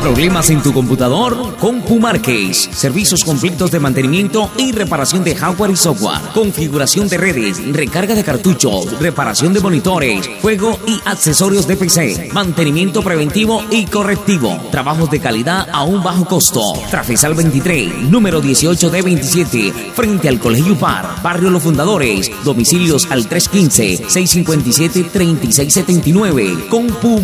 ¿Problemas en tu computador? CompuMárquez. Servicios completos de mantenimiento y reparación de hardware y software. Configuración de redes, recarga de cartuchos, reparación de monitores, juego y accesorios de PC. Mantenimiento preventivo y correctivo. Trabajos de calidad a un bajo costo. Trafesal 23, número 18 de 27, frente al Colegio Par, Barrio Los Fundadores. Domicilios al 315-657-3679. Compu